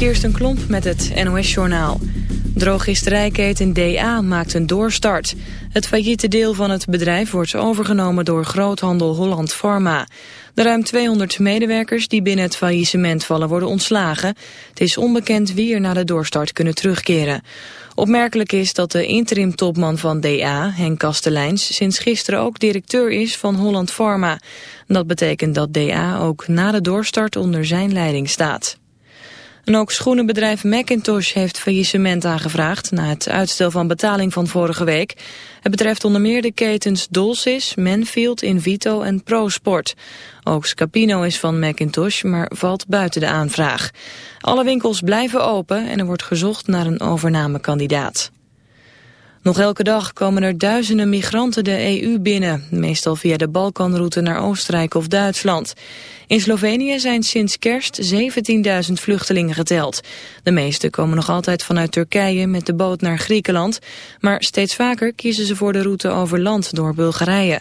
Kirsten Klomp met het NOS-journaal. Drogisterijketen DA maakt een doorstart. Het failliete deel van het bedrijf wordt overgenomen door groothandel Holland Pharma. De ruim 200 medewerkers die binnen het faillissement vallen worden ontslagen. Het is onbekend wie er na de doorstart kunnen terugkeren. Opmerkelijk is dat de interim-topman van DA, Henk Kasteleins, sinds gisteren ook directeur is van Holland Pharma. Dat betekent dat DA ook na de doorstart onder zijn leiding staat. En ook schoenenbedrijf Macintosh heeft faillissement aangevraagd na het uitstel van betaling van vorige week. Het betreft onder meer de ketens Dolcis, Manfield, Invito en ProSport. Ook Scapino is van Macintosh, maar valt buiten de aanvraag. Alle winkels blijven open en er wordt gezocht naar een overnamekandidaat. Nog elke dag komen er duizenden migranten de EU binnen, meestal via de Balkanroute naar Oostenrijk of Duitsland. In Slovenië zijn sinds kerst 17.000 vluchtelingen geteld. De meeste komen nog altijd vanuit Turkije met de boot naar Griekenland, maar steeds vaker kiezen ze voor de route over land door Bulgarije.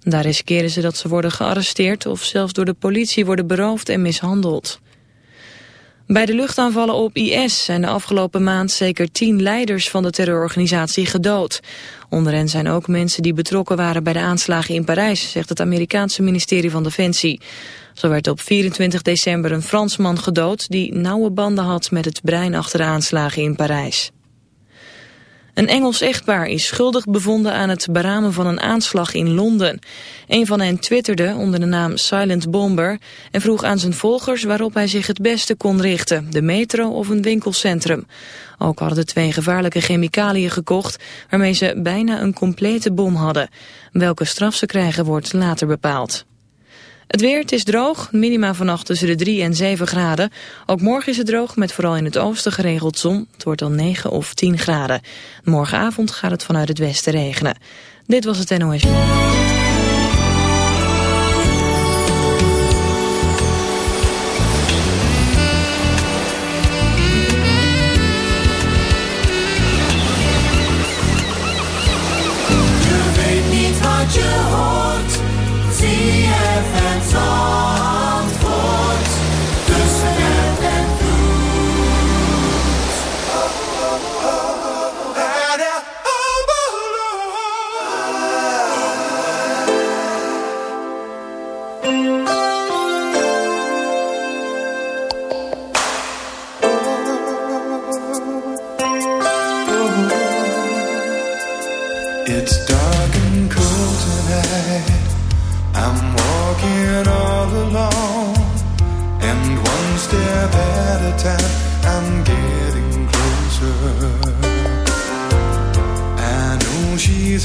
Daar riskeren ze dat ze worden gearresteerd of zelfs door de politie worden beroofd en mishandeld. Bij de luchtaanvallen op IS zijn de afgelopen maand zeker tien leiders van de terrororganisatie gedood. Onder hen zijn ook mensen die betrokken waren bij de aanslagen in Parijs, zegt het Amerikaanse ministerie van Defensie. Zo werd op 24 december een Fransman gedood die nauwe banden had met het brein achter de aanslagen in Parijs. Een Engels echtpaar is schuldig bevonden aan het beramen van een aanslag in Londen. Een van hen twitterde onder de naam Silent Bomber en vroeg aan zijn volgers waarop hij zich het beste kon richten, de metro of een winkelcentrum. Ook hadden de twee gevaarlijke chemicaliën gekocht waarmee ze bijna een complete bom hadden. Welke straf ze krijgen wordt later bepaald. Het weer, het is droog, minima vannacht tussen de 3 en 7 graden. Ook morgen is het droog, met vooral in het oosten geregeld zon. Het wordt dan 9 of 10 graden. Morgenavond gaat het vanuit het westen regenen. Dit was het NOS.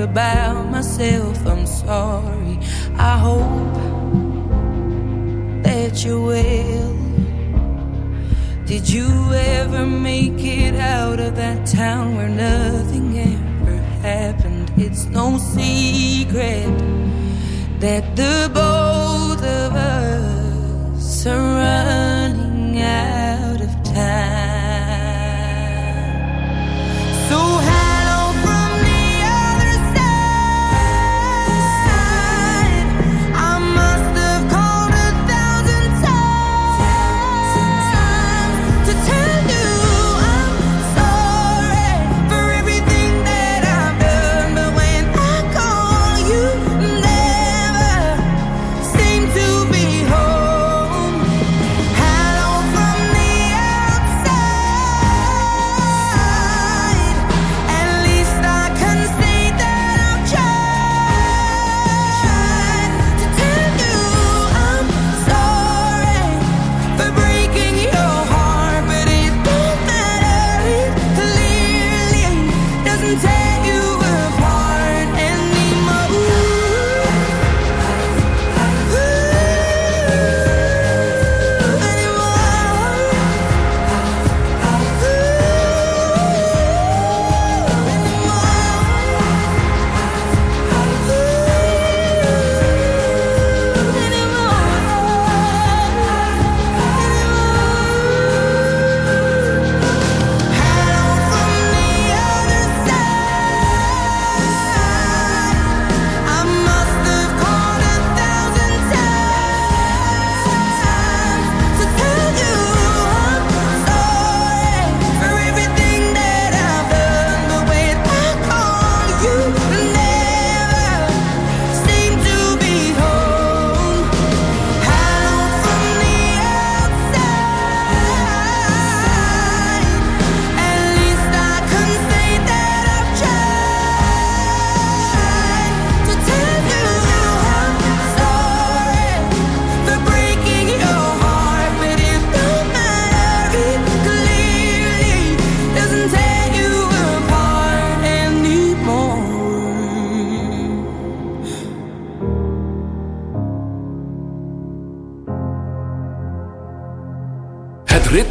goodbye.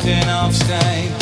Ik heb geen